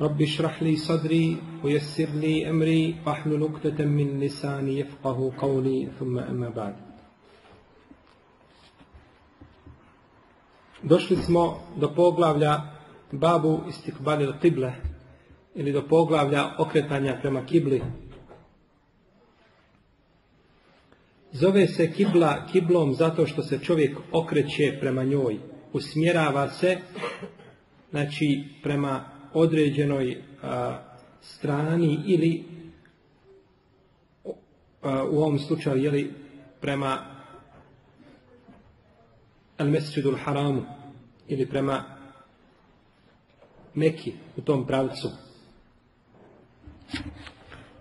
رب اشرح لي صدري ويسر لي أمري واحلل عقدة من لساني يفقه قولي ثم أما بعد Došli smo do poglavlja babu istikbalil qible ili do poglavlja okretanja prema kibli. Zove se kibla kiblom zato što se čovjek okreće prema njoj. Usmjerava se znači prema određenoj a, strani ili a, u ovom slučaju jeli, prema al mesjidul haramu ili prema Meki u tom pravcu.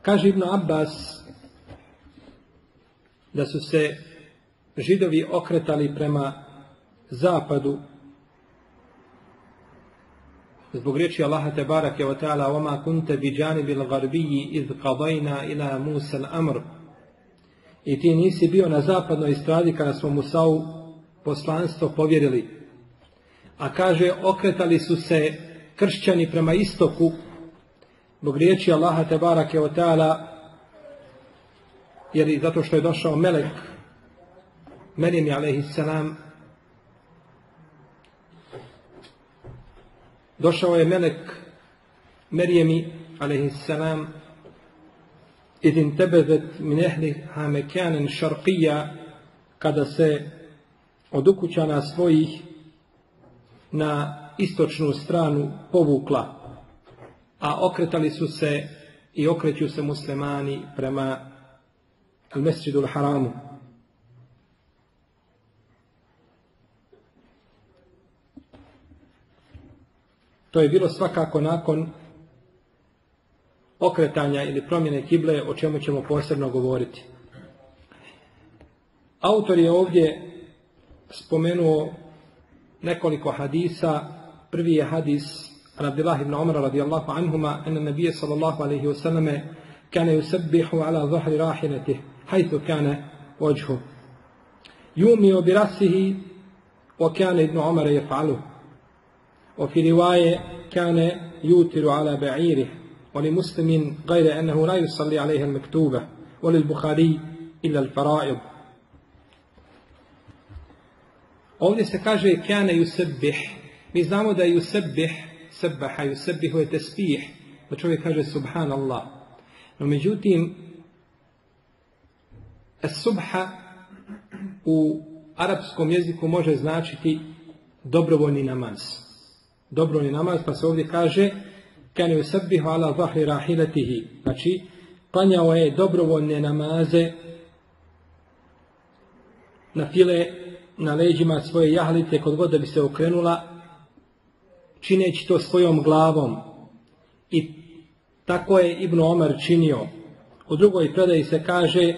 Kaže Ibn Abbas da su se židovi okretali prema zapadu zbog riječi Allaha te barake wa ta'ala وَمَا كُنْتَ بِجَانِبِ الْغَرْبِيِّ إِذْ قَضَيْنَا إِلَى مُوسَى الْأَمْرِ I ti nisi bio na zapadnoj stradi kada smo Musau poslanstvo povjerili. A kaže, okretali su se kršćani prema istoku zbog riječi Allaha te barake wa ta'ala jer i zato što je došao melek Merim alaihissalam došao je melek Merijemi alaihissalam idin tebezet min ehliha mekanen šarqija kada se od ukućana svojih na istočnu stranu povukla a okretali su se i okreću se muslimani prema al-mesjidu al-haramu To je bilo svakako nakon okretanja ili promjene kible, o čemu ćemo posebno govoriti. Autor je ovdje spomenuo nekoliko hadisa. Prvi je hadis Abdullah ibn Umar radijallahu anhuma ena nabije sallallahu alaihi wasallame kane yusabbihu ala zahri rahilati hajthu kane ođhu. Jumio bi rasihi wa kane ibn Umar jef'aluhu. وفي رواية كان يوتر على بعيره ولمسلم غير أنه لا يصلي عليها المكتوبة وللبخاري إلا الفرائض Ovdje se kaže kane yusabbih. Mi znamo da yusabbih, sabbaha yusabbihu je tesbih, da čovjek kaže subhanallah. No međutim, subha u arapskom jeziku može značiti dobrovoljni namaz dobrovni namaz, pa se ovdje kaže kan yusabbihu ala zahri rahilatihi. Znači, klanjao je dobrovoljne namaze na file na leđima svoje jahlice kod god da bi se okrenula čineći to svojom glavom. I tako je Ibn Omar činio. U drugoj predaji se kaže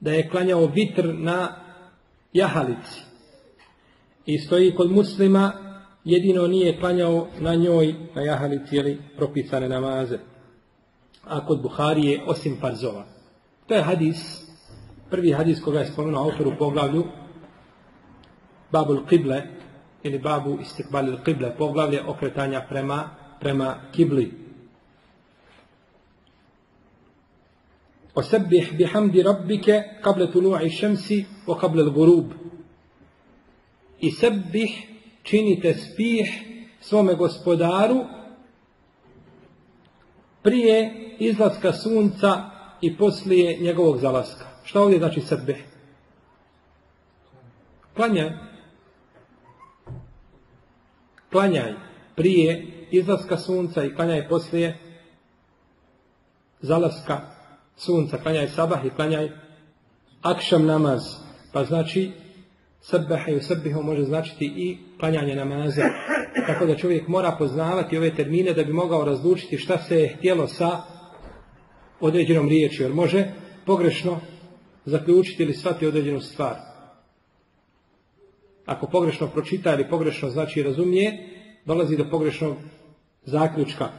da je klanjao vitr na jahalici. I stoji kod muslima jedino nije klanjao na njoj na jahalici ili propisane namaze. A kod Buharije osim farzova. To je hadis, prvi hadis koga je spomenuo autor u poglavlju Babul Qible ili Babu Istikbalil Qible, poglavlje okretanja prema, prema Kibli. Osebbih bihamdi rabbike kable tulu'i šemsi o kable l'gurub. I sebbih činite spih svome gospodaru prije izlaska sunca i poslije njegovog zalaska. Šta ovdje znači sebe? Klanjaj. Klanjaj prije izlaska sunca i klanjaj poslije zalaska sunca. Klanjaj sabah i klanjaj akšam namaz. Pa znači Sabbaha i sabbihu može značiti i klanjanje namaza Tako da čovjek mora poznavati ove termine da bi mogao razlučiti šta se je htjelo sa određenom riječju. Jer može pogrešno zaključiti ili shvati određenu stvar. Ako pogrešno pročita ili pogrešno znači razumije, dolazi do pogrešnog zaključka.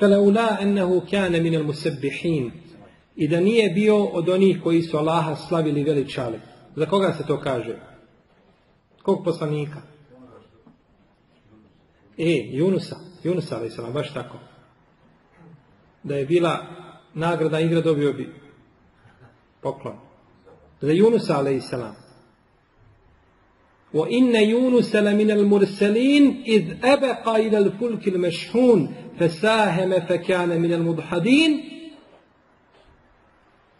فَلَوْلَا أَنَّهُ كَانَ مِنَ الْمُسَبِّحِينَ I da nije bio od onih koji su Allaha slavili veličali. Za koga se to kaže? Kog poslanika? E, Junusa. Junusa, ali sam baš tako. Da je bila nagrada igra dobio bi poklon. Za Junusa, ali salam. وإن يونس لمن المرسلين إذ أبق إلى الفلك المشحون فساهم فكان من المضحدين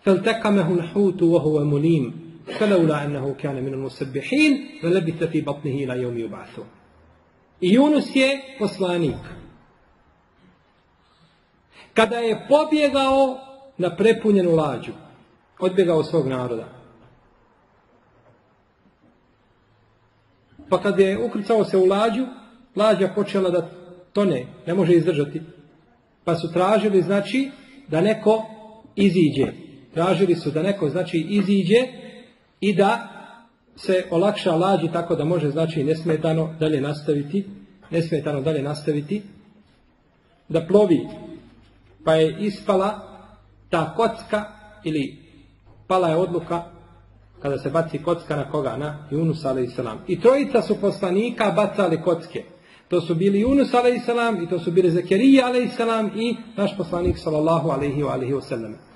فالتقمه الحوت وهو مليم فلولا أنه كان من المسبحين فلبث في بطنه إلى يوم يبعثون يونس je poslanik. Kada je pobjegao na prepunjenu lađu, odbjegao svog naroda, Pa kad je ukrcao se u lađu, lađa počela da tone, ne može izdržati. Pa su tražili, znači, da neko iziđe. Tražili su da neko, znači, iziđe i da se olakša lađi tako da može, znači, nesmetano dalje nastaviti, nesmetano dalje nastaviti, da plovi. Pa je ispala ta kocka ili pala je odluka kada se baci kocka na koga? Na Yunus a.s. I trojica su poslanika bacali kocke. To su bili Yunus a.s. i to su bili Zekerija a.s. i naš poslanik sallallahu alaihi wa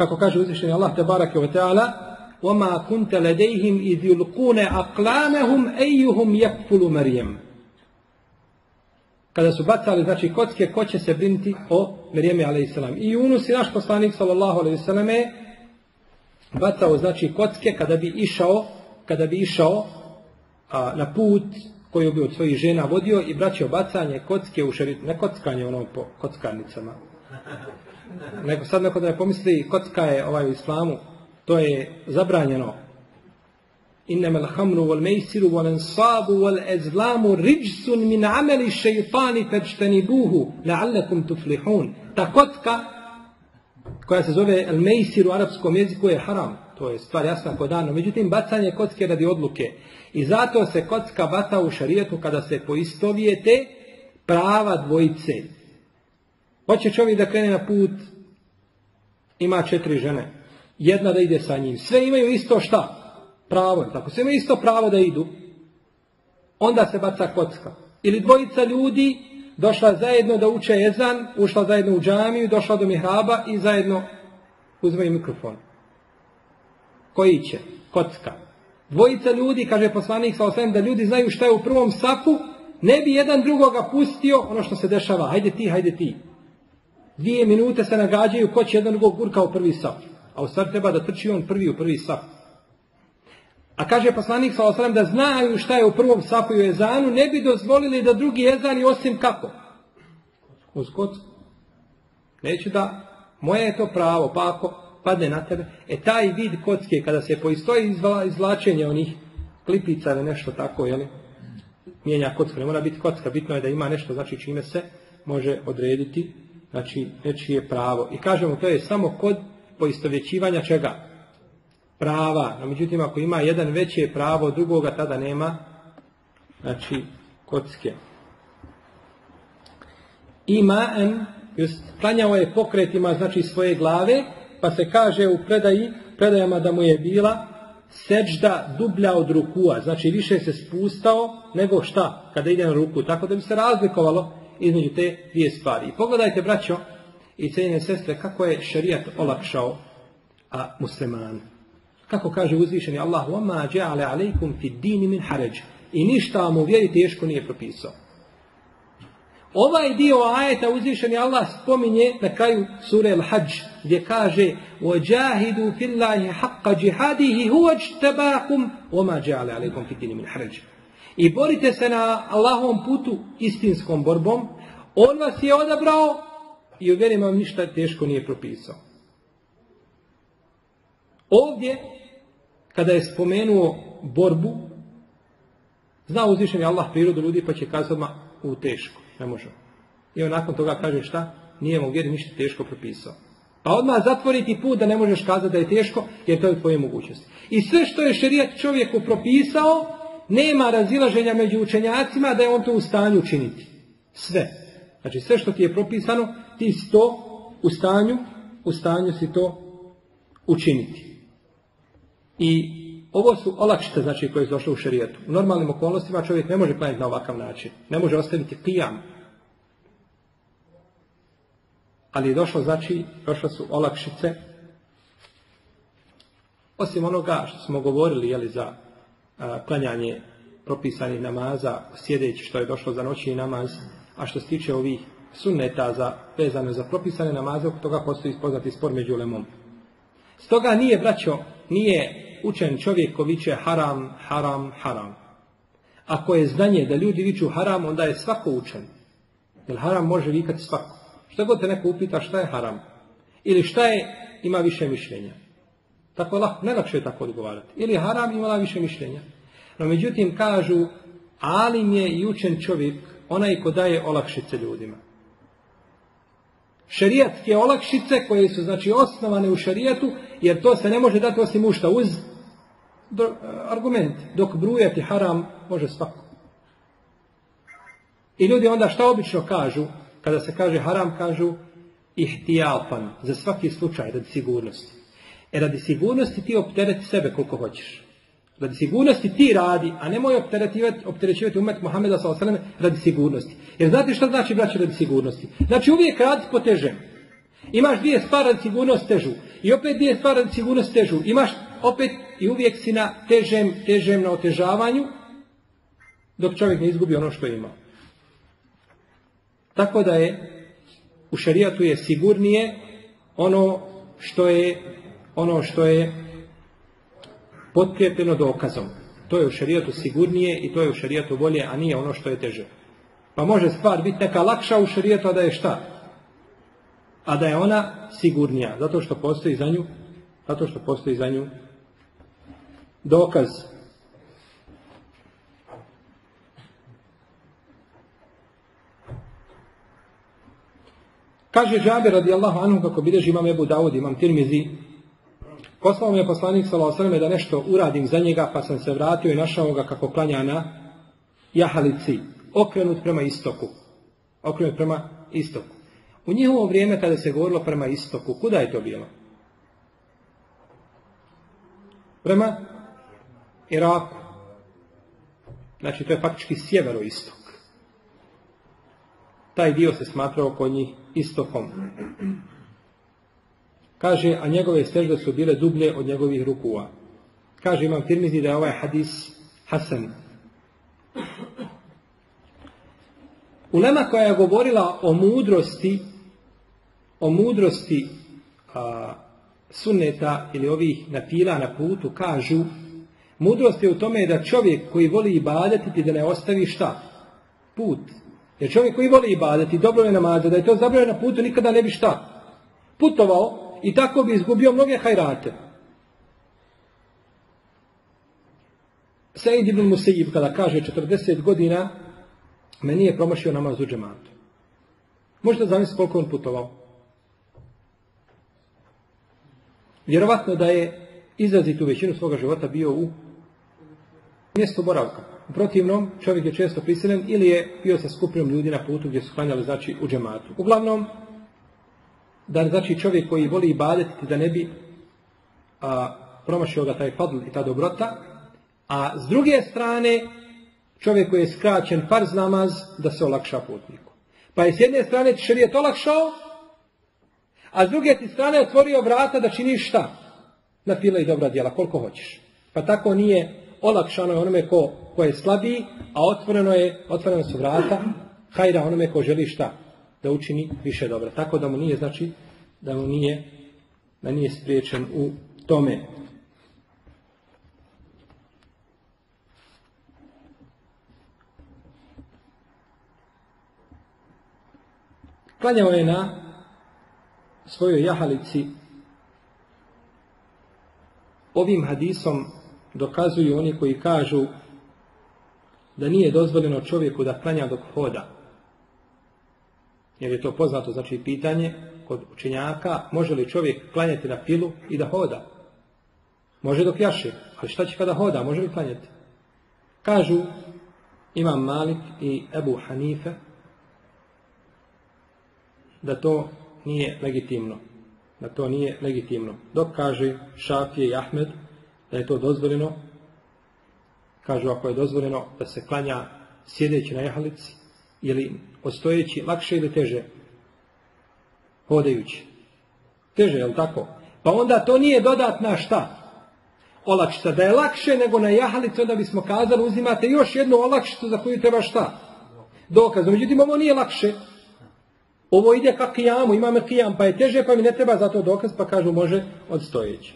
Kako kaže uzvišenje Allah te barake wa ta'ala وَمَا كُنْتَ لَدَيْهِمْ إِذْ يُلْقُونَ أَقْلَامَهُمْ أَيُّهُمْ يَكْفُلُ مَرْيَمْ Kada su bacali, znači, kocke, ko će se brinuti o Marijemi a.s. I Yunus i naš poslanik sallallahu alaihi wa sallam bacao znači kocke kada bi išao kada bi išao a, na put koji bi od svojih žena vodio i braćao bacanje kocke u šerit, ne kockanje ono po kockarnicama. nego sad neko da ne pomisli kocka je ovaj u islamu, to je zabranjeno. Innama al-hamru wal maysiru wal ansabu wal azlamu rijsun min amali shaytani fajtanibuhu la'allakum tuflihun. Ta kocka koja se zove El Meisir u arapskom jeziku je haram. To je stvar jasna kod dano. Međutim, bacanje kocke radi odluke. I zato se kocka bata u šarijetu kada se poistovijete prava dvojice. Hoće čovjek da krene na put, ima četiri žene. Jedna da ide sa njim. Sve imaju isto šta? Pravo. Tako sve imaju isto pravo da idu. Onda se baca kocka. Ili dvojica ljudi došla zajedno da uče jezan, ušla zajedno u džamiju, došla do mihraba i zajedno uzmaju mikrofon. Koji će? Kocka. Dvojica ljudi, kaže poslanik sa osvijem, da ljudi znaju šta je u prvom sapu, ne bi jedan drugoga pustio ono što se dešava. Hajde ti, hajde ti. Dvije minute se nagađaju ko će jedan drugog gurka u prvi sap. A u stvari treba da trči on prvi u prvi sap. A kaže poslanik sa osram da znaju šta je u prvom sapu i ezanu, ne bi dozvolili da drugi ezani osim kako? Uz kocku. Neću da, moje je to pravo, pa ako padne na tebe, e taj vid kocke, kada se poistoji izvlačenje onih klipica ili nešto tako, jeli, mijenja kocku, ne mora biti kocka, bitno je da ima nešto, znači čime se može odrediti, znači nečije pravo. I kažemo, to je samo kod poistovjećivanja čega? prava, no međutim ako ima jedan veće pravo od drugoga, tada nema znači kocke. Ima en, just, klanjao je pokretima znači svoje glave, pa se kaže u predaji, predajama da mu je bila seđda dublja od rukua, znači više se spustao nego šta kada ide na ruku, tako da bi se razlikovalo između te dvije stvari. I pogledajte, braćo i cijenjene sestre, kako je šarijat olakšao a musliman. Kako kaže uzvišeni Allah, وَمَا جَعَلَ عَلَيْكُمْ فِي الدِّينِ مِنْ حَرَجِ I ništa vam u vjeri teško nije propisao. Ovaj dio ajeta uzvišeni Allah spominje na kraju sure Al-Hajj, gdje kaže وَجَاهِدُوا فِي اللَّهِ حَقَّ جِهَادِهِ هُوَ اجْتَبَاكُمْ وَمَا جَعَلَ عَلَيْكُمْ فِي الدِّينِ مِنْ حَرَجِ i borite se na Allahovom putu istinskom borbom. On vas je odabrao i u vjeri vam ništa teško nije propisao. Ovdje kada je spomenuo borbu, zna uzvišen je Allah prirodu ljudi pa će kazati odmah u teško, ne može. I on nakon toga kaže šta? Nije mu vjeri ništa teško propisao. Pa odmah zatvoriti put da ne možeš kazati da je teško, jer to je tvoje mogućnosti. I sve što je šerijat čovjeku propisao, nema razilaženja među učenjacima da je on to u stanju učiniti. Sve. Znači sve što ti je propisano, ti si to u stanju, u stanju si to učiniti. I ovo su olakšice znači, koje su došle u šerijetu. U normalnim okolnostima čovjek ne može klanjati na ovakav način. Ne može ostaviti pijam. Ali je došlo, znači, došle su olakšice. Osim onoga što smo govorili, jeli, za klanjanje propisanih namaza, sjedeći što je došlo za noći namaz, a što se tiče ovih sunneta za, vezano za propisane namaze, oko toga postoji poznati spor među lemom. Stoga nije, braćo, nije učen čovjek ko viče haram, haram, haram. Ako je znanje da ljudi viču haram, onda je svako učen. Jer haram može vikati svako. Šta god te neko upita šta je haram. Ili šta je, ima više mišljenja. Tako lahko, najlakše je tako odgovarati. Ili haram ima više mišljenja. No međutim kažu, alim je i učen čovjek onaj ko daje olakšice ljudima. Šerijatske olakšice koje su znači osnovane u šerijatu, jer to se ne može dati osim ušta uz do, argument. Dok brujati haram može svako. I ljudi onda šta obično kažu, kada se kaže haram, kažu ihtijalpan, za svaki slučaj, radi sigurnosti. E radi sigurnosti ti optereti sebe koliko hoćeš. Radi sigurnosti ti radi, a nemoj opterećivati umet Muhammeda s.a.v. radi sigurnosti. Jer znate što znači braći radi sigurnosti? Znači uvijek radi po težem. Imaš dvije stvari radi sigurnost težu. I opet dvije stvari radi sigurnost težu. Imaš opet i uvijek si na težem, težem na otežavanju, dok čovjek ne izgubi ono što ima. Tako da je u šarijatu je sigurnije ono što je ono što je potkrijepljeno dokazom. To je u šarijatu sigurnije i to je u šarijatu bolje, a nije ono što je teže. Pa može stvar biti neka lakša u šarijatu, a da je šta? A da je ona sigurnija, zato što postoji za nju, zato što postoji za nju dokaz. Kaže Džabir radijallahu anhu kako bideži imam Ebu Dawud, imam Tirmizi, Poslao mi je poslanik s.a.v. da nešto uradim za njega, pa sam se vratio i našao ga kako klanja na jahalici, okrenut prema istoku. Okrenut prema istoku. U njihovo vrijeme kada se govorilo prema istoku, kuda je to bilo? Prema Iraku. Znači, to je faktički sjeveroistok. Taj dio se smatrao kod njih istokom. Kaže, a njegove stežde su bile dublje od njegovih rukua. Kaže, imam firmizi da je ovaj hadis Hasan. Ulema koja je govorila o mudrosti, o mudrosti a, sunneta ili ovih napila na putu, kažu, mudrost je u tome da čovjek koji voli ibadeti da ne ostavi šta? Put. Jer čovjek koji voli ibadeti, dobro je namaza, da je to zabravio na putu, nikada ne bi šta? Putovao, i tako bi izgubio mnoge hajrate. Sejid ibn Musejib kada kaže 40 godina me nije promašio namaz u džematu. Možete zamisliti koliko on putovao. Vjerovatno da je izrazit u većinu svoga života bio u mjestu boravka. U protivnom, čovjek je često prisiljen ili je bio sa skupinom ljudi na putu gdje su klanjali znači u džematu. Uglavnom, da znači čovjek koji voli ibadetiti da ne bi a, promašio ga taj fadl i ta dobrota, a s druge strane čovjek koji je skraćen farz namaz da se olakša putniku. Pa je s jedne strane šerijet olakšao, a s druge ti strane otvorio vrata da činiš šta? Na file i dobra djela, koliko hoćeš. Pa tako nije olakšano onome ko, ko je slabiji, a otvoreno je, otvoreno su vrata, hajra onome ko želi šta? Da učini više dobra. Tako da mu nije, znači, da mu nije, da nije spriječen u tome. Klanjao je na svojoj jahalici ovim hadisom dokazuju oni koji kažu da nije dozvoljeno čovjeku da klanja dok hoda. Jer je to poznato, znači pitanje kod učenjaka, može li čovjek klanjati na filu i da hoda? Može dok jaše, ali šta će kada hoda, može li klanjati? Kažu Imam Malik i Ebu Hanife da to nije legitimno. Da to nije legitimno. Dok kaže Šafije i Ahmed da je to dozvoljeno, kažu ako je dozvoljeno da se klanja sjedeći na jahalici ili ostojeći lakše ili teže hodajući. Teže, je li tako? Pa onda to nije dodatna šta? Olakšica. Da je lakše nego na jahalici, onda bismo kazali uzimate još jednu olakšicu za koju treba šta? Dokaz. Međutim, ovo nije lakše. Ovo ide ka kijamu, imam kijam, pa je teže, pa mi ne treba za to dokaz, pa kažu može odstojeći.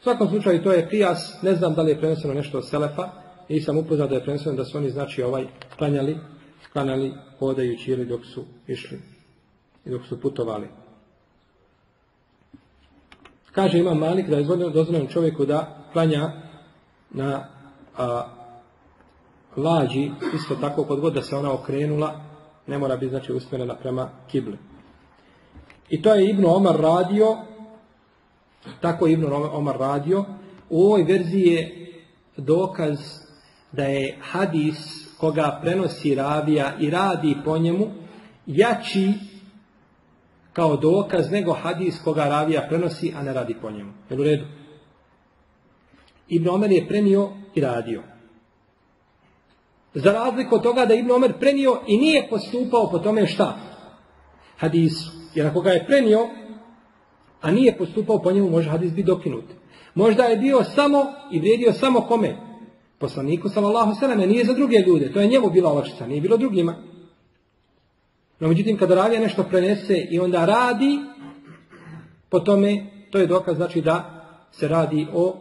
U svakom slučaju to je kijas, ne znam da li je preneseno nešto od Selefa, nisam upoznao da je preneseno da su oni znači ovaj klanjali, klanjali hodajući ili dok su išli i dok su putovali. Kaže ima Malik da je dozvoljeno čovjeku da klanja na a, lađi, isto tako kod god da se ona okrenula, ne mora biti znači usmjerena prema kibli. I to je Ibn Omar radio, tako je Ibn Omar radio, u ovoj verziji je dokaz da je hadis koga prenosi ravija i radi po njemu jači kao dokaz nego hadis koga ravija prenosi, a ne radi po njemu. Jel u redu? Ibn Omer je prenio i radio. Za razliku od toga da Ibn Omer prenio i nije postupao po tome šta? Hadisu. Jer ako ga je prenio, a nije postupao po njemu, može hadis biti dokinut. Možda je bio samo i vrijedio samo kome? Poslaniku sallallahu sallam, nije za druge ljude. To je njemu bila olakšica, nije bilo drugima. No međutim, kada ravija nešto prenese i onda radi, po tome, to je dokaz znači da se radi o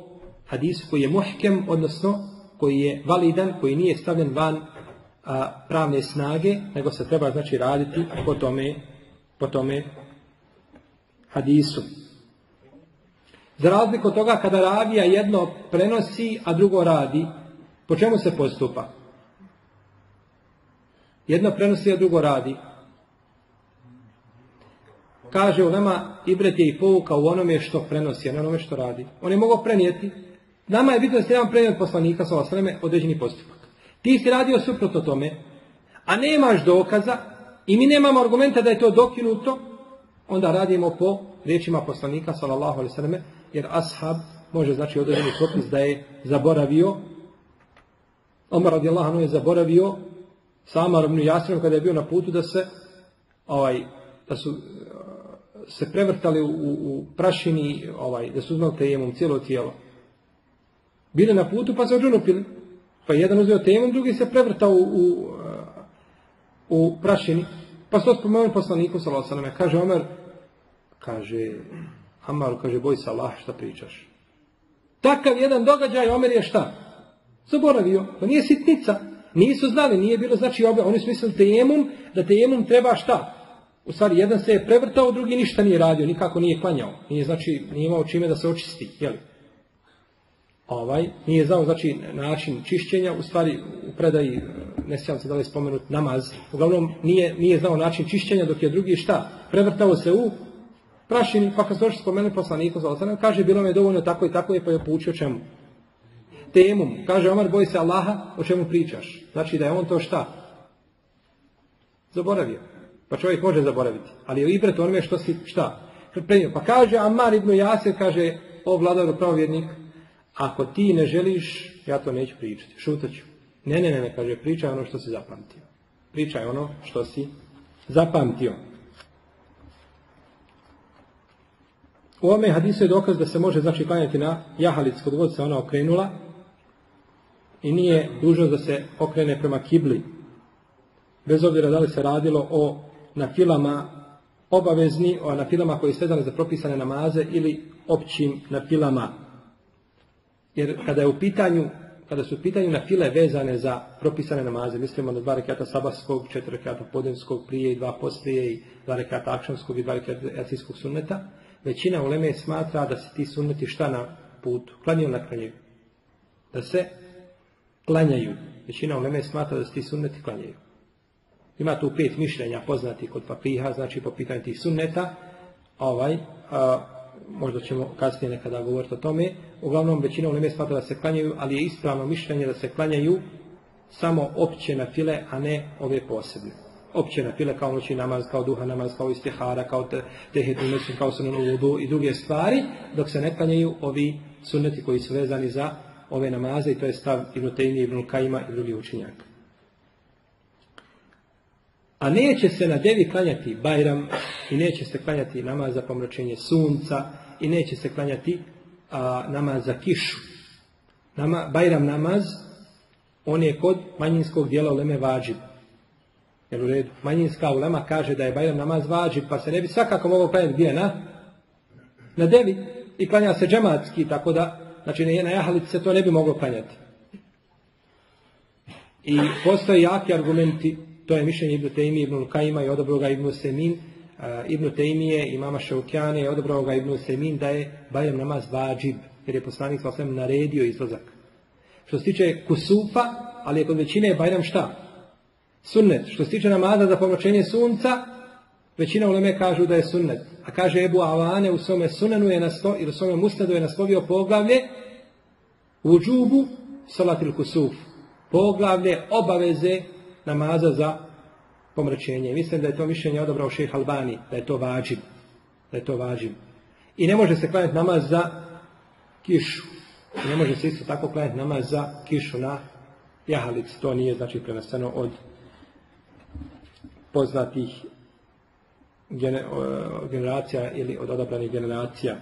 hadisu koji je muhkem, odnosno koji je validan, koji nije stavljen van a, pravne snage, nego se treba znači raditi po tome, po tome hadisu. Za razliku od toga kada ravija jedno prenosi, a drugo radi, po čemu se postupa? Jedno prenosi, a drugo radi. Kaže u nama, Ibret je i pouka u onome što prenosi, a ne onome što radi. On je mogao prenijeti, Nama je bitno da se jedan prenio od poslanika sa osreme određeni postupak. Ti si radio suprotno tome, a nemaš dokaza i mi nemamo argumenta da je to dokinuto, onda radimo po riječima poslanika sallallahu alejhi ve jer ashab može znači određeni propis da je zaboravio Omar radijallahu anhu je zaboravio sa ibn kada je bio na putu da se ovaj da su se prevrtali u, u prašini ovaj da su uzmali tejemom cijelo tijelo bili na putu pa se odžunupili. Pa jedan uzeo temu, drugi se prevrtao u, u, u prašini. Pa se to spomenuo poslaniku sallallahu Kaže Omer, kaže Amaru, kaže boj se Allah šta pričaš. Takav jedan događaj Omer je šta? Zaboravio. To nije sitnica. Nisu znali, nije bilo znači obe. Oni su mislili da tejemum treba šta? U stvari, jedan se je prevrtao, drugi ništa nije radio, nikako nije klanjao. Nije znači, nije imao čime da se očisti, jeli? ovaj, nije znao znači način čišćenja, u stvari u predaji, ne sjećam se da li spomenut namaz, uglavnom nije, nije znao način čišćenja dok je drugi šta, prevrtao se u prašini, pa kad se došli spomenuli poslaniku kaže bilo mi je dovoljno tako i tako je pa je poučio čemu. Temum, kaže Omar boj se Allaha, o čemu pričaš. Znači da je on to šta? Zaboravio. Pa čovjek može zaboraviti. Ali je ibret onome što si šta? Pa kaže Amar ibn Jasir, kaže o vladar pravovjednik, ako ti ne želiš, ja to neću pričati. Šutat ću. Ne, ne, ne, ne, kaže, pričaj ono što si zapamtio. Pričaj ono što si zapamtio. U ovome hadisu je dokaz da se može znači klanjati na jahalic kod god se ona okrenula i nije dužno da se okrene prema kibli. Bez obzira da li se radilo o nafilama obavezni, o nafilama koji su za propisane namaze ili općim nafilama. Jer kada je u pitanju kada su u pitanju na file vezane za propisane namaze, mislimo na dva rekata sabarskog, četiri rekata podenskog, prije i dva poslije i dva rekata akšanskog i dva rekata jacijskog sunneta, većina uleme smatra da se ti sunneti šta na putu, klanio na klanju. da se klanjaju. Većina uleme smatra da se ti sunneti klanjaju. Ima tu pet mišljenja poznati kod papiha, znači po pitanju tih sunneta, ovaj, a, možda ćemo kasnije nekada govoriti o tome. Uglavnom, većina uleme smatra da se klanjaju, ali je ispravno mišljenje da se klanjaju samo opće na file, a ne ove posebne. Opće na file kao noći namaz, kao duha namaz, kao istihara, kao te, tehetu kao sunan i druge stvari, dok se ne klanjaju ovi sunneti koji su vezani za ove namaze i to je stav Ibn Tejmi, Ibn Kajima i drugi učinjaka. A neće se na devi klanjati Bajram i neće se klanjati namaz za pomračenje sunca i neće se klanjati a, namaz za kišu. Nama, Bajram namaz, on je kod manjinskog dijela uleme vađib. Jer u redu, manjinska ulema kaže da je Bajram namaz vađib, pa se ne bi svakako mogao klanjati gdje na? Na devi. I klanja se džematski, tako da, znači na jahalici se to ne bi moglo klanjati. I postoje jaki argumenti to je mišljenje Ibn Tejmije, Ibn Lukajima i odobrao ga Ibn Semin. Tejmije i mama Šaukjane i odobrao ga Ibn Semin da je Bajram namaz vađib, jer je poslanik sa osvijem naredio izlazak. Što se tiče kusufa, ali je kod većine Bajram šta? Sunnet. Što se tiče namaza za pomoćenje sunca, većina uleme kažu da je sunnet. A kaže Ebu Avane u svome sunenu je nasto, ili u svome musnadu je naslovio poglavlje u džubu salatil kusuf. Poglavlje obaveze namaza za pomračenje. Mislim da je to mišljenje odobrao šejh Albani, da je to vađib. Da je to vađib. I ne može se klanjati namaz za kišu. I ne može se isto tako klanjati namaz za kišu na jahalici. To nije znači preneseno od poznatih generacija ili od odabranih generacija.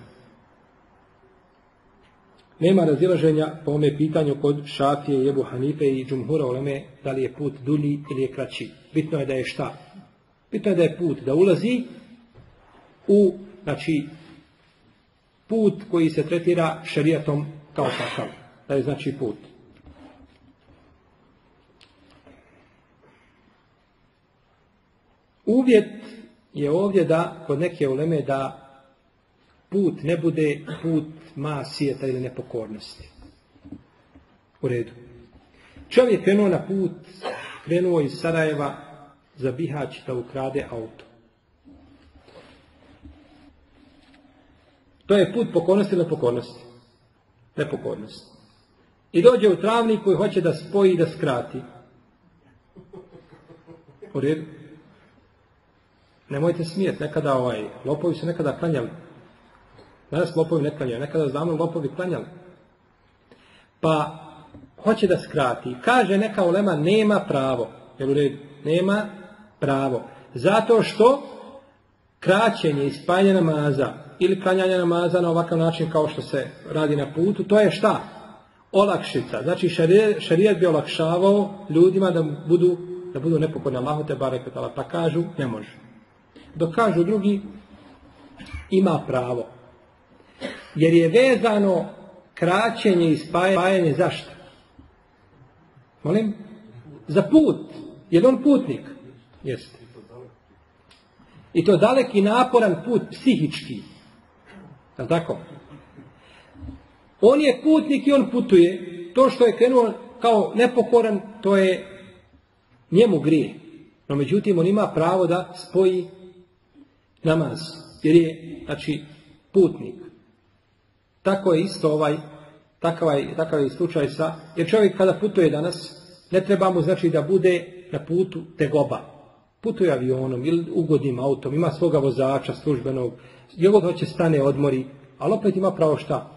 Nema razilaženja po ome pitanju kod Šafije, Jebu Hanife i Džumhura Oleme da li je put dulji ili je kraći. Bitno je da je šta? Bitno je da je put da ulazi u, znači, put koji se tretira šerijatom kao takav. Da je znači put. Uvjet je ovdje da, kod neke uleme, da put ne bude put masijeta ili nepokornosti. U redu. Čovjek krenuo na put, krenuo iz Sarajeva za Bihać da ukrade auto. To je put pokornosti ili nepokornosti? Nepokornosti. I dođe u travniku i hoće da spoji i da skrati. U redu. Nemojte smijeti, nekada ovaj, lopovi su nekada klanjali Danas lopovi ne klanjaju, nekada znamo lopovi klanjali. Pa hoće da skrati. Kaže neka ulema nema pravo. Jel u redu? Nema pravo. Zato što kraćenje i spajanje namaza ili klanjanje namaza na ovakav način kao što se radi na putu, to je šta? Olakšica. Znači šarijat bi olakšavao ljudima da budu da budu nepokorni Allahu te barek pa kažu ne može. Dok kažu drugi ima pravo. Jer je vezano kraćenje i spajanje zašto? Molim? Za put. Je on putnik? Jeste. I to daleki naporan put psihički. Je tako? On je putnik i on putuje. To što je krenuo kao nepokoran, to je njemu grije. No međutim, on ima pravo da spoji namaz. Jer je, znači, putnik. Tako je isto ovaj, takav je, takav je slučaj sa, jer čovjek kada putuje danas, ne treba mu znači da bude na putu tegoba. Putuje avionom ili ugodnim autom, ima svoga vozača službenog, god hoće stane odmori, ali opet ima pravo šta?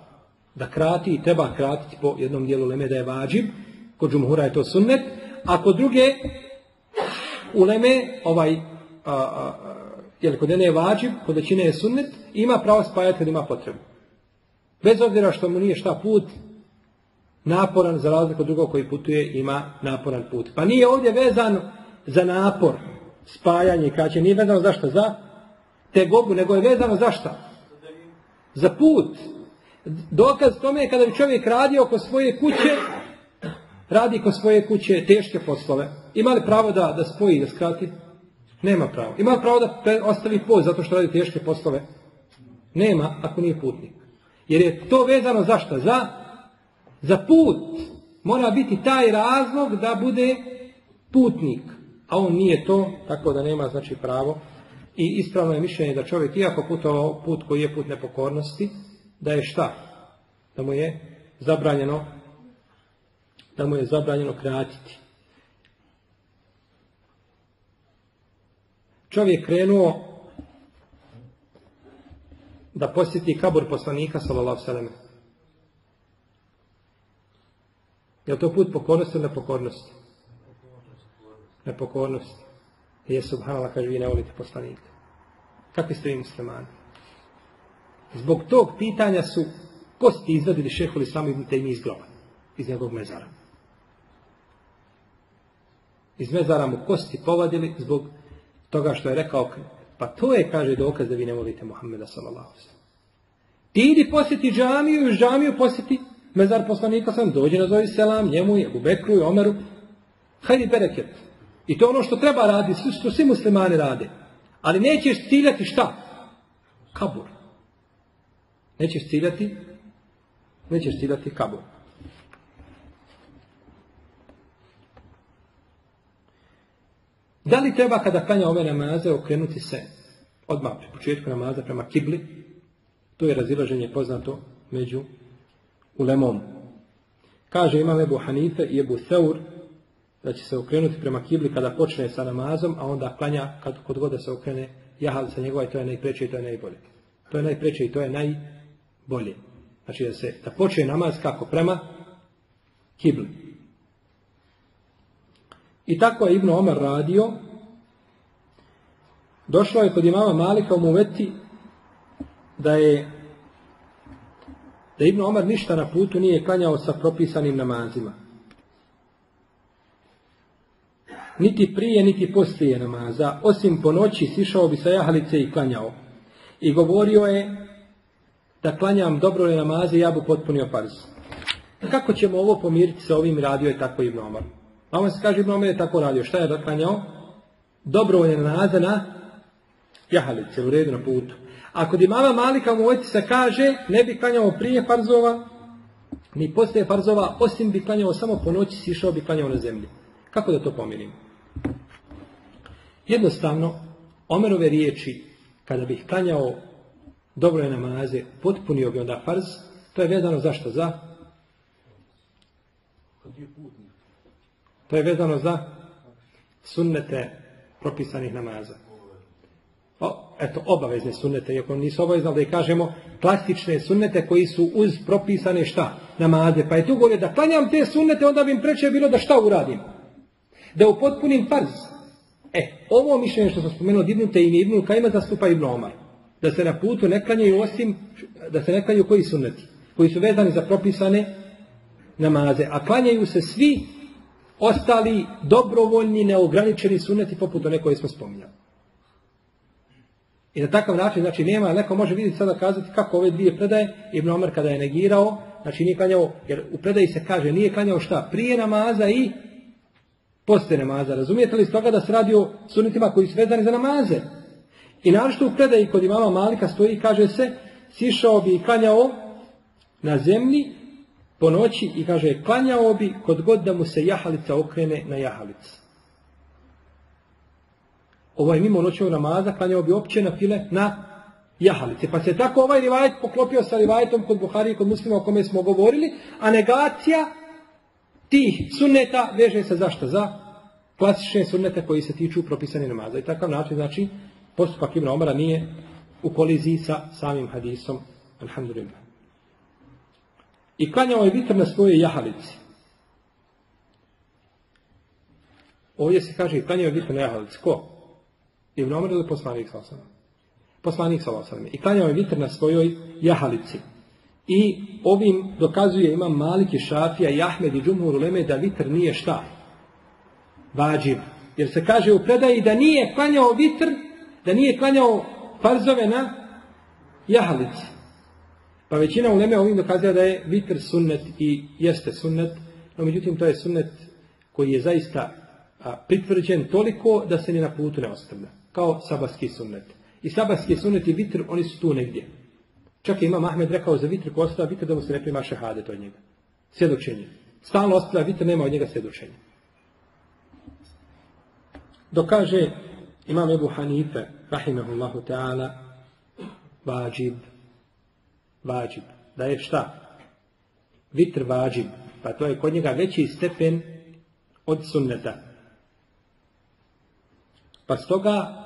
Da krati i treba kratiti po jednom dijelu leme da je vađib, kod džumhura je to sunnet, a kod druge u leme ovaj, a, a, jer kod jedne je kod većine je sunnet, ima pravo spajati kad ima potrebu. Bez obzira što mu nije šta put, naporan za razliku od drugog koji putuje ima naporan put. Pa nije ovdje vezan za napor, spajanje i kraće. Nije vezano za što? Za tegobu, nego je vezano za šta? Za put. Dokaz tome je kada bi čovjek radio oko svoje kuće, radi oko svoje kuće teške poslove. Ima li pravo da, da spoji, da skrati? Nema pravo. Ima pravo da ostavi post zato što radi teške poslove? Nema, ako nije putnik. Jer je to vezano za šta? Za, Za put mora biti taj razlog da bude putnik, a on nije to, tako da nema znači pravo. I ispravno je mišljenje da čovjek, iako putovao put koji je put nepokornosti, da je šta? Da mu je zabranjeno da mu je zabranjeno kratiti. Čovjek krenuo da posjeti kabur poslanika sallallahu sallam. Je to put pokornosti ili nepokornosti? Nepokornosti. Je subhanallah kaže vi ne volite poslanika. Kakvi ste vi muslimani? Zbog tog pitanja su kosti izvadili šeholi sami ibn Taymi iz groba, iz njegovog mezara. Iz mezara mu kosti povadili zbog toga što je rekao, pa to je, kaže, dokaz da vi ne volite Muhammeda sallallahu Ti idi posjeti džamiju i džamiju posjeti mezar poslanika sam, dođi na zove selam, njemu je, u Bekru i Omeru. Hajdi bereket. I to ono što treba raditi, što svi muslimani rade. Ali nećeš ciljati šta? Kabur. Nećeš ciljati nećeš ciljati kabur. Da li treba kada klanja ove namaze okrenuti se odmah pri početku namaza prema kibli? To je razilaženje poznato među ulemom. Kaže imam Ebu Hanife i Ebu Theur da će se okrenuti prema kibli kada počne sa namazom, a onda klanja kad, kod god se okrene jahalica njegova i to je najpreće i to je najbolje. To je najpreće i to je najbolje. Znači da se da počne namaz kako prema kibli. I tako je Ibn Omar radio. Došlo je kod imama Malika u Muveti da je da Ibn Omar ništa na putu nije klanjao sa propisanim namazima. Niti prije, niti poslije namaza, osim po noći sišao bi sa jahalice i klanjao. I govorio je da klanjam dobro namaze, ja bi potpunio farz. Kako ćemo ovo pomiriti sa ovim radio je tako Ibn Omar? A se kaže Ibn Omar je tako radio. Šta je klanjao? Dobrovoljne namaze na jahalice, u redu na putu. A kod imama Malika mu se kaže, ne bi klanjao prije farzova, ni poslije farzova, osim bi klanjao samo po noći, sišao bi klanjao na zemlji. Kako da to pomirim? Jednostavno, Omerove riječi, kada bih klanjao dobro je namaze, potpunio bi onda farz, to je vezano zašto? Za? To je vezano za sunnete propisanih namaza. O, eto, obavezne sunnete, iako nisu obavezne, da i kažemo plastične sunnete koji su uz propisane šta? Namaze. Pa je tu govorio da klanjam te sunnete, onda bi im preče bilo da šta uradim? Da upotpunim farz. E, ovo mišljenje što sam spomenuo od Ibnu i Ibnu Kajma zastupa Ibn Omar da se na putu ne klanjaju osim, da se ne klanjaju koji sunneti, koji su vezani za propisane namaze, a klanjaju se svi ostali dobrovoljni, neograničeni sunneti poput one koje smo spominjali. I na takav način, znači nema, neko može vidjeti sada kazati kako ove dvije predaje, Ibn Omer kada je negirao, znači nije klanjao, jer u predaji se kaže nije klanjao šta, prije namaza i poslije namaza. Razumijete li toga da se radi o sunnetima koji su vezani za namaze? I našto u predaji kod imama Malika stoji kaže se, sišao bi i klanjao na zemlji po noći i kaže, klanjao bi kod god da mu se jahalica okrene na jahalici. Ovaj mimo noćnog namaza klanjao bi opće na file na jahalice. Pa se tako ovaj rivajet poklopio sa rivajetom kod Buhari i kod muslima o kome smo govorili, a negacija tih sunneta veže se zašto? Za klasične sunnete koji se tiču propisani namaza. I takav način, znači, postupak Ibn Omara nije u koliziji sa samim hadisom. Alhamdulillah. I klanjao je vitr na svojoj jahalici. Ovdje se kaže i klanjao je vitr na jahalici. Ko? Ibn Omar ili poslanik sa Poslanik sa I klanjao je vitr na svojoj jahalici. I ovim dokazuje imam Maliki Šafija i Ahmed i Džumhur Uleme da vitr nije šta? Vađiv. Jer se kaže u predaji da nije klanjao vitr da nije klanjao farzove na jahalici. Pa većina u Leme ovim dokazuje da je vitr sunnet i jeste sunnet, no međutim to je sunnet koji je zaista pritvrđen toliko da se ni na putu ne ostavlja. Kao sabarski sunnet. I sabarski sunnet i vitr, oni su tu negdje. Čak je Imam Ahmed rekao za vitr ko ostavlja vitr da mu se ne prima šehadet od njega. svjedočenje. Stalno ostavlja vitr, nema od njega svjedočenja. Dokaže imam Ebu Hanife, rahimahullahu ta'ala, vađib, vađib, da je šta? Vitr vađib, pa to je kod njega veći stepen od sunneta. Pa stoga,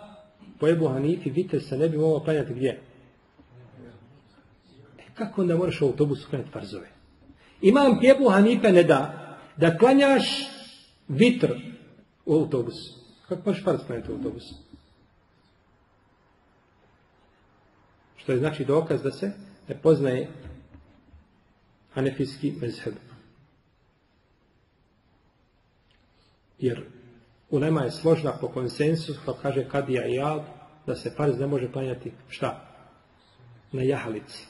po Ebu Hanifi, vitr se ne bi mogao klanjati gdje? E, kako onda moraš u autobusu klanjati farzove? Imam Ebu Hanife ne da, da klanjaš vitr u autobusu. Kako možeš farz klanjati u autobusu? Što je znači dokaz da se ne poznaje hanefijski mezheb. Jer ulema je složna po konsensusu, pa kaže Kadija i Jad, da se farz ne može klanjati šta? Na jahalici.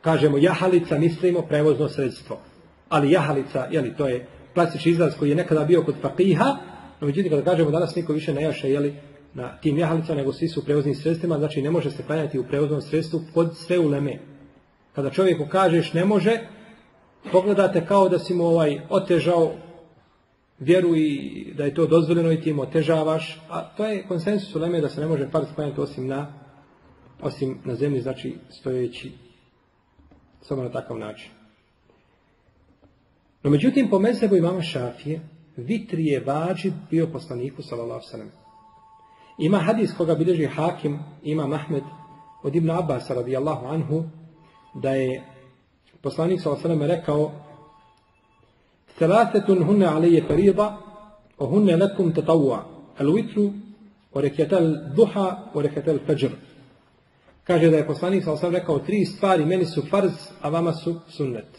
Kažemo jahalica, mislimo prevozno sredstvo. Ali jahalica, jeli, to je klasični izraz koji je nekada bio kod fakiha, no međutim kada kažemo danas niko više ne jaše, jeli, na tim jahalicama, nego svi su u prevoznim sredstvima, znači ne može se klanjati u prevoznom sredstvu kod sve uleme. Kada čovjeku kažeš ne može, pogledate kao da si mu ovaj otežao vjeru i da je to dozvoljeno i ti im otežavaš, a to je konsensus u Leme da se ne može farz klanjati osim na, osim na zemlji, znači stojeći samo na takav način. No međutim, po mezebu imama Šafije, vitri je bio poslaniku, sallallahu sallam. Ima hadis koga bilježi Hakim, ima Mahmed od Ibn Abbas radijallahu anhu, da je poslanik sa osanem rekao Selasetun hunne alije farida, o hunne lekum tatavua, al vitru, o reketel duha, o reketel fajr. Kaže da je poslanik sa osanem rekao tri stvari, meni su farz, a vama su sunnet.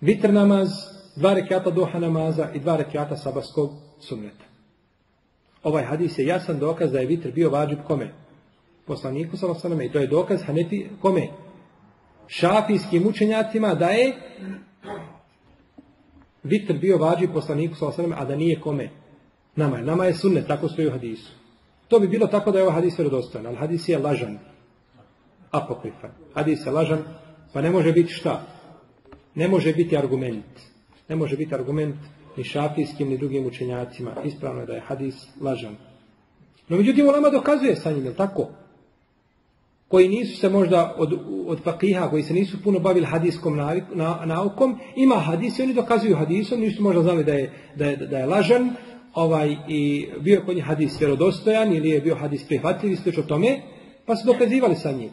Vitr namaz, dva rekata duha namaza i dva rekata sabaskog sunneta. Ovaj hadis je jasan dokaz da je vitr bio vađib kome? Poslaniku sa sam i to je dokaz Hanefi kome? Šafijskim učenjacima da je vitr bio vađi poslaniku sa osanem, a da nije kome? Nama je. Nama je sunnet, tako stoji u hadisu. To bi bilo tako da je ovaj hadis vjerodostojan, ali hadis je lažan. Apokrifan. Hadis je lažan, pa ne može biti šta? Ne može biti argument. Ne može biti argument ni šafijskim, ni drugim učenjacima. Ispravno je da je hadis lažan. No međutim, ulama dokazuje sa njim, je tako? koji nisu se možda od, od fakiha, koji se nisu puno bavili hadiskom navik, na, naukom, ima hadis i oni dokazuju hadisom, nisu možda znali da je, da je, da je lažan, ovaj, i bio kod njih hadis vjerodostojan ili je bio hadis prihvatljiv i slično tome, pa su dokazivali sa njim.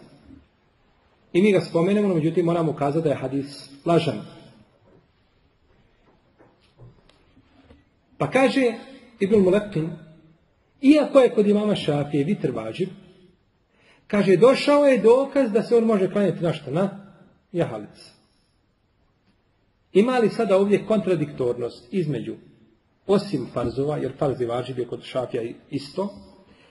I mi ga spomenemo, no međutim moramo kazati da je hadis lažan. Pa kaže Ibn Mulekin, iako je kod imama Šafije vitr vađiv, Kaže, došao je dokaz da se on može klanjati na što? Na jahalici. Ima li sada ovdje kontradiktornost između, osim farzova, jer farz važiv je kod šafija isto,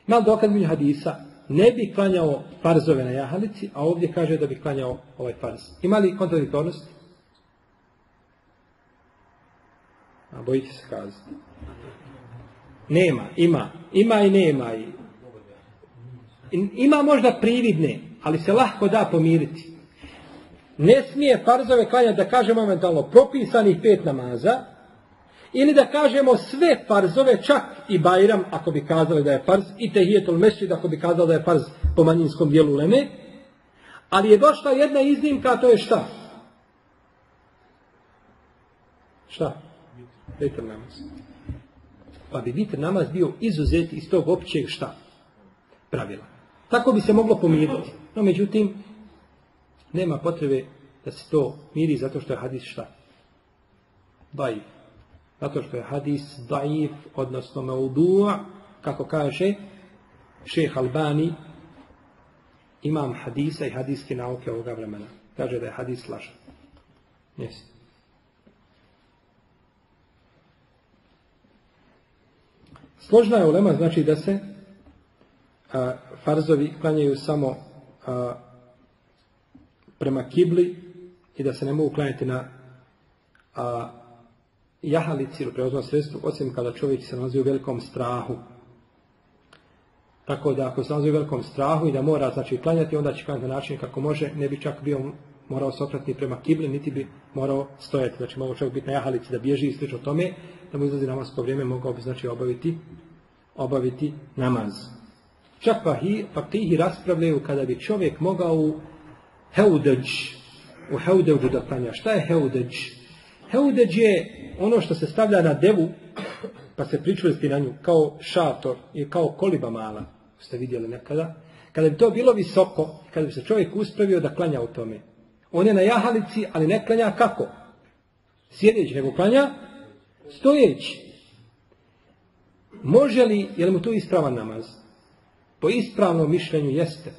ima dokaz mi hadisa, ne bi klanjao farzove na jahalici, a ovdje kaže da bi klanjao ovaj farz. Ima li kontradiktornost? A bojite se kazati. Nema, ima. Ima i nema. Ima možda prividne, ali se lahko da pomiriti. Ne smije farzove klanjati da kaže momentalno propisanih pet namaza, ili da kažemo sve farzove, čak i Bajram, ako bi kazali da je farz, i Tehijetul Mesjid, ako bi kazali da je farz po manjinskom dijelu Leme, ali je došla jedna iznimka, a to je šta? Šta? Vitr namaz. Pa bi vitr namaz bio izuzet iz tog općeg šta? Pravila. Tako bi se moglo pomiriti. No, međutim, nema potrebe da se to miri zato što je hadis šta? Daif. Zato što je hadis daif, odnosno meudu' kako kaže šeh Albani, imam hadisa i hadiske nauke ovoga vremena. Kaže da je hadis lažan. Jesi. Složna je ulema, znači da se a, farzovi klanjaju samo a, prema kibli i da se ne mogu klanjati na a, jahalici ili preoznom sredstvu, osim kada čovjek se nalazi u velikom strahu. Tako da ako se nalazi u velikom strahu i da mora znači klanjati, onda će klanjati na način kako može, ne bi čak bio morao se prema kibli, niti bi morao stojati. Znači, mogao čovjek biti na jahalici da bježi i slično tome, da mu izlazi namasko vrijeme, mogao bi znači obaviti, obaviti namaz. Čak fakihi raspravljaju kada bi čovjek mogao u heudeđ, u heudeđu da klanja. Šta je heudeđ? Heudeđ je ono što se stavlja na devu, pa se pričvrsti na nju, kao šator i kao koliba mala, ste vidjeli nekada. Kada bi to bilo visoko, kada bi se čovjek uspravio da klanja u tome. On je na jahalici, ali ne klanja kako? Sjedeći, nego klanja stojeći. Može li, je li mu to ispravan namaz? Po ispravnom mišljenju jeste.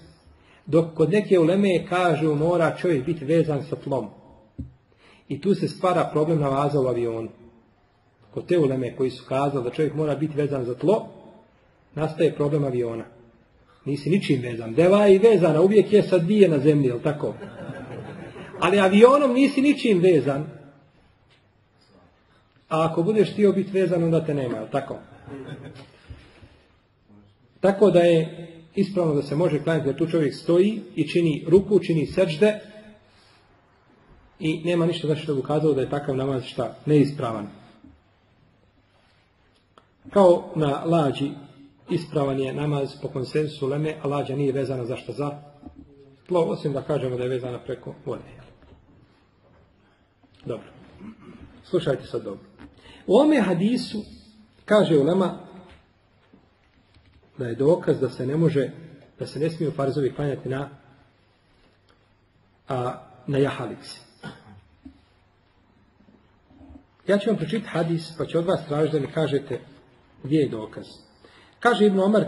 Dok kod neke uleme kažu mora čovjek biti vezan sa tlom. I tu se stvara problem namaza u avionu. Kod te uleme koji su kazali da čovjek mora biti vezan za tlo, nastaje problem aviona. Nisi ničim vezan. Deva je vezana, uvijek je sad dije na zemlji, jel tako? Ali avionom nisi ničim vezan. A ako budeš htio biti vezan, onda te nema, tako? Tako da je ispravno da se može klanjati da tu čovjek stoji i čini ruku, čini srđde i nema ništa znači što bi ukazalo da je takav namaz šta neispravan. Kao na lađi ispravan je namaz po konsensu leme, a lađa nije vezana zašto za tlo, osim da kažemo da je vezana preko vode. Dobro. Slušajte sad dobro. U ome hadisu kaže ulema da je dokaz da se ne može, da se ne smiju farzovi klanjati na a, na jahalici. Ja ću vam pročitati hadis, pa ću od vas tražiti da mi kažete gdje je dokaz. Kaže Ibn Omar,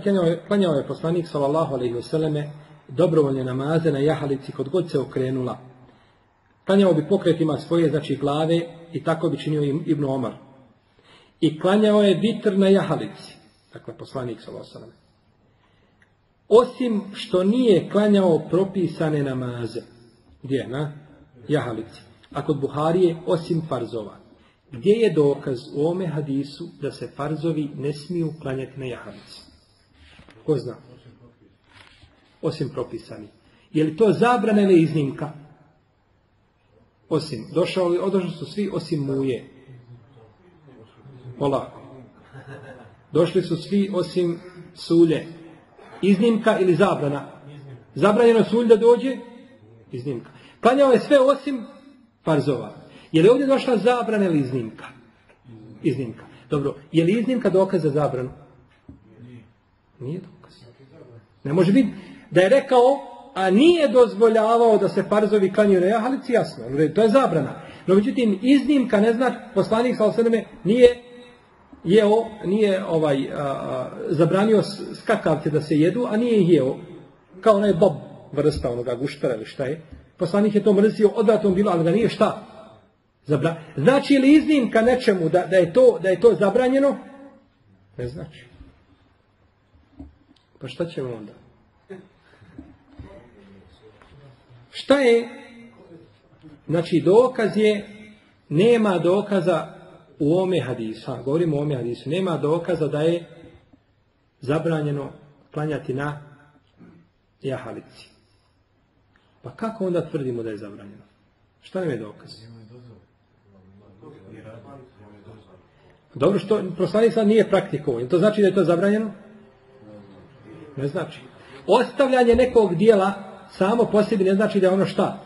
klanjao je poslanik sallallahu alaihi vseleme dobrovoljne namaze na jahalici kod god se okrenula. Klanjao bi pokretima svoje, znači glave, i tako bi činio Ibn Omar. I klanjao je vitr na jahalici. Dakle, poslanik sallallahu Osim što nije klanjao propisane namaze. Gdje? Na jahalici. A kod Buharije, osim farzova. Gdje je dokaz u ome hadisu da se farzovi ne smiju klanjati na jahalici? Ko zna? Osim propisani. Je li to zabrana ili iznimka? Osim. Došao li, odošli su svi osim muje. Polako. Došli su svi osim sulje. Iznimka ili zabrana? Zabranjeno sulj da dođe? Iznimka. Klanjao je sve osim farzova. Je li ovdje došla zabrana ili iznimka? Iznimka. Dobro, je li iznimka dokaz za zabranu? Nije dokaz. Ne može biti da je rekao, a nije dozvoljavao da se farzovi klanju na jahalici, jasno. To je zabrana. No međutim, iznimka ne zna, poslanik sa nije jeo, nije ovaj, zabranio skakavce da se jedu, a nije jeo. Kao onaj bob vrsta onoga guštara ili šta je. Poslanik je to mrzio, odvratom bilo, ali da nije šta? Zabra... Znači li iznimka nečemu da, da, je to, da je to zabranjeno? Ne znači. Pa šta ćemo onda? Šta je? Znači dokaz je, nema dokaza u ome hadisu, ha, govorimo o ome hadisu, nema dokaza da je zabranjeno klanjati na jahalici. Pa kako onda tvrdimo da je zabranjeno? Šta nam je dokaz? Dobro što poslanik sad nije praktikovan. To znači da je to zabranjeno? Ne znači. Ostavljanje nekog dijela samo po sebi ne znači da je ono šta?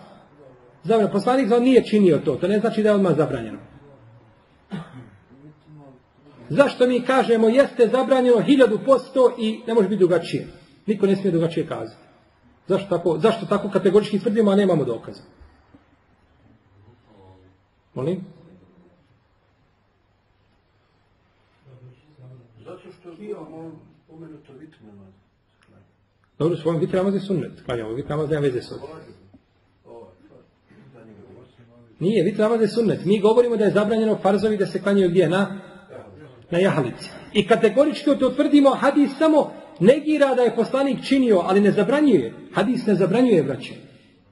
Zabranjeno. Poslanik sad nije činio to. To ne znači da je odmah zabranjeno. Zašto mi kažemo jeste zabranjeno hiljadu posto i ne može biti drugačije? Niko ne smije drugačije kazati. Zašto tako, zašto tako kategorički tvrdimo, a nemamo dokaza? Molim? Dobro, svojom vitr namaz je sunnet. Klanjamo, vitr namaz nema veze s Nije, vitr namaz je sunnet. Mi govorimo da je zabranjeno farzovi da se klanjaju gdje? Na, na jahalici. I kategorički to tvrdimo, hadis samo negira da je poslanik činio, ali ne zabranjuje. Hadis ne zabranjuje, braće.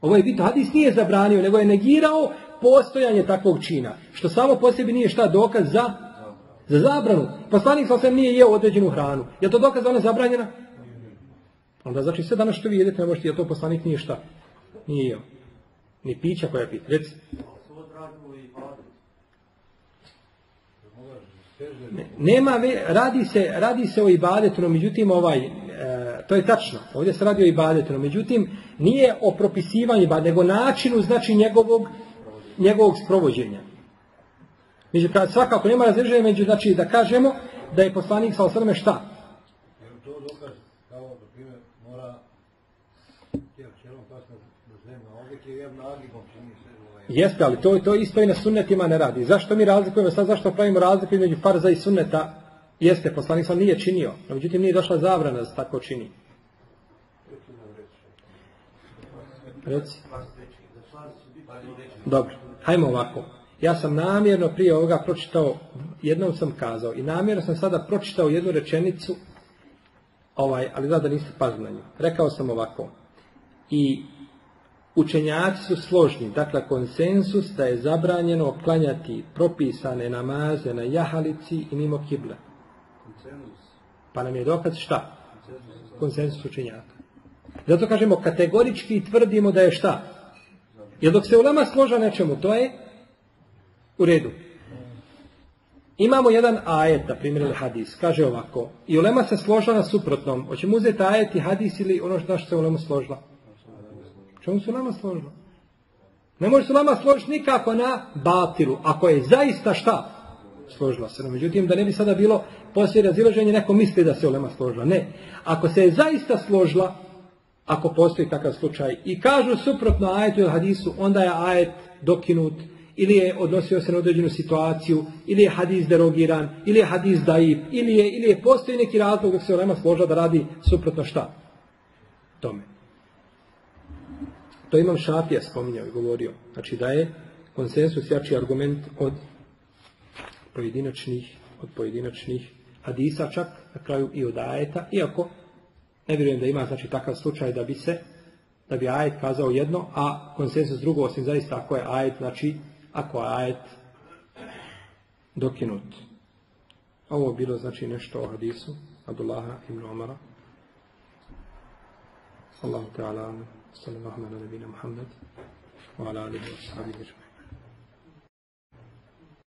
Ovo je bitno, hadis nije zabranio, nego je negirao postojanje takvog čina. Što samo po sebi nije šta dokaz za za zabranu. Poslanik sa nije jeo određenu hranu. Je to dokaz da ona je zabranjena? Onda znači sve danas što vi jedete ne možete, jer to poslanik nije šta? Nije jeo. Ni pića koja pita. Reci. Ne- Nema, radi se, radi se o ibadetu, no međutim ovaj, e, to je tačno, ovdje se radi o ibadetu, no međutim nije o propisivanju ibadeta, nego načinu znači njegovog, njegovog sprovođenja. Među, svakako nema razređenja među, znači da kažemo da je poslanik sa osrme šta? Jeste, ali to, to isto i na sunnetima ne radi. Zašto mi razlikujemo sad, zašto pravimo razliku između farza i sunneta? Jeste, poslanik sam nije činio, no međutim nije došla zabrana da se tako čini. Reci. Dobro, hajmo ovako. Ja sam namjerno prije ovoga pročitao, jednom sam kazao, i namjerno sam sada pročitao jednu rečenicu, ovaj, ali da da niste nju. Rekao sam ovako. I učenjaci su složni, dakle konsensus da je zabranjeno klanjati propisane namaze na jahalici i mimo kible. Pa nam je dokaz šta? Konsensus učenjaka. Zato kažemo kategorički tvrdimo da je šta? Jer dok se ulema složa nečemu, to je u redu. Imamo jedan ajet, na primjer hadis, kaže ovako, i ulema se složila na suprotnom, hoćemo uzeti ajet i hadis ili ono što se ulema složila? Čemu se ulema složila? Ne može se ulema složiti nikako na batilu, ako je zaista šta? Složila se. Međutim, da ne bi sada bilo poslije razilaženja, neko misli da se ulema složila. Ne. Ako se je zaista složila, ako postoji takav slučaj, i kažu suprotno ajetu ili hadisu, onda je ajet dokinut, ili je odnosio se na određenu situaciju, ili je hadis derogiran, ili je hadis daib, ili je, ili je postoji neki razlog dok se ulema složila da radi suprotno šta? Tome. To imam Šafija spominjao i govorio. Znači da je konsensus jači argument od pojedinačnih, od pojedinačnih hadisa, čak na kraju i od ajeta, iako ne vjerujem da ima znači takav slučaj da bi se da bi ajet kazao jedno, a konsensus drugo, osim zaista ako je ajet, znači ako je ajet dokinut. Ovo je bilo znači nešto o hadisu Abdullaha ibn Omara. Sallahu ta'ala, sallallahu ala nabina Muhammad, wa ala alihi wa sahbihi ajma'in.